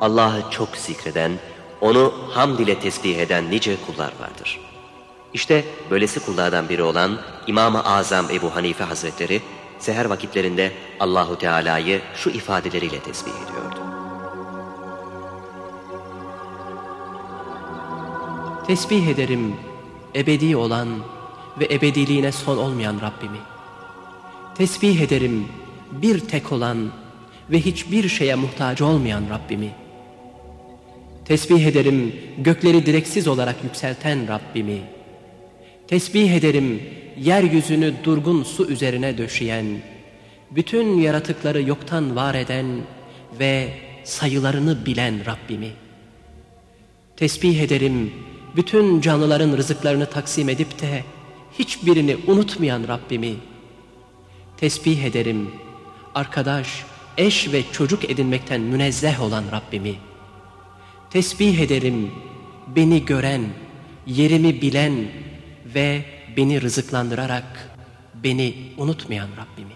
Allah'ı çok zikreden, onu hamd ile tesbih eden nice kullar vardır. İşte böylesi kullardan biri olan İmam-ı Azam Ebu Hanife Hazretleri, seher vakitlerinde Allahu Teala'yı şu ifadeleriyle tesbih ediyordu. Tesbih ederim ebedi olan ve ebediliğine son olmayan Rabbimi. Tesbih ederim bir tek olan ve hiçbir şeye muhtaç olmayan Rabbimi. Tesbih ederim gökleri direksiz olarak yükselten Rabbimi. Tesbih ederim yeryüzünü durgun su üzerine döşeyen, bütün yaratıkları yoktan var eden ve sayılarını bilen Rabbimi. Tesbih ederim bütün canlıların rızıklarını taksim edip de hiçbirini unutmayan Rabbimi. Tesbih ederim arkadaş, eş ve çocuk edinmekten münezzeh olan Rabbimi. Tesbih ederim beni gören, yerimi bilen ve beni rızıklandırarak beni unutmayan Rabbimi.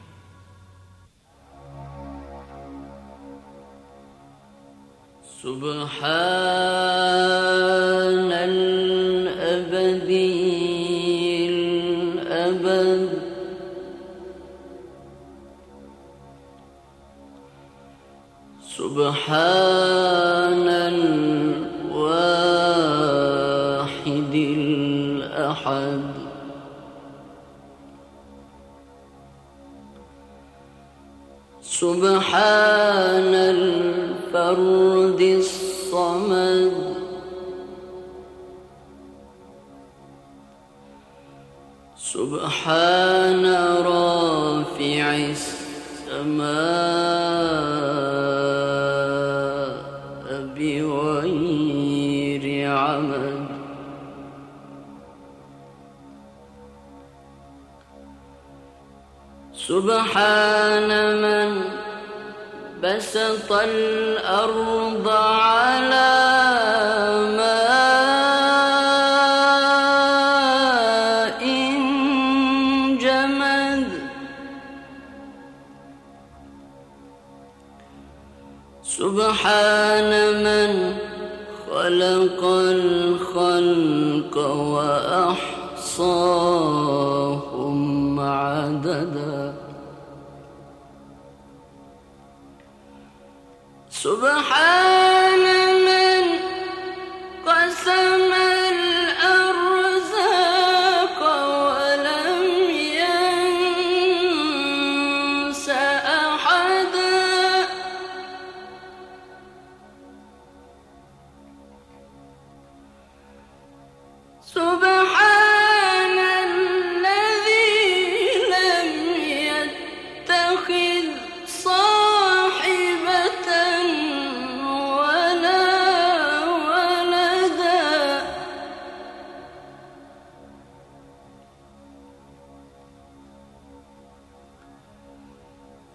Subhanel ebedi سبحان الواحد الأحد. سبحان الفرد الصمد. سبحان رافع السماء بغير عمد سبحان من بسط الأرض على سبحان من خلق الخلق وأحصاهم عددا. سبحان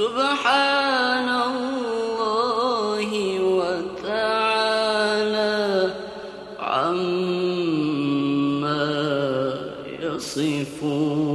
سبحان الله وتعالى عما يصفون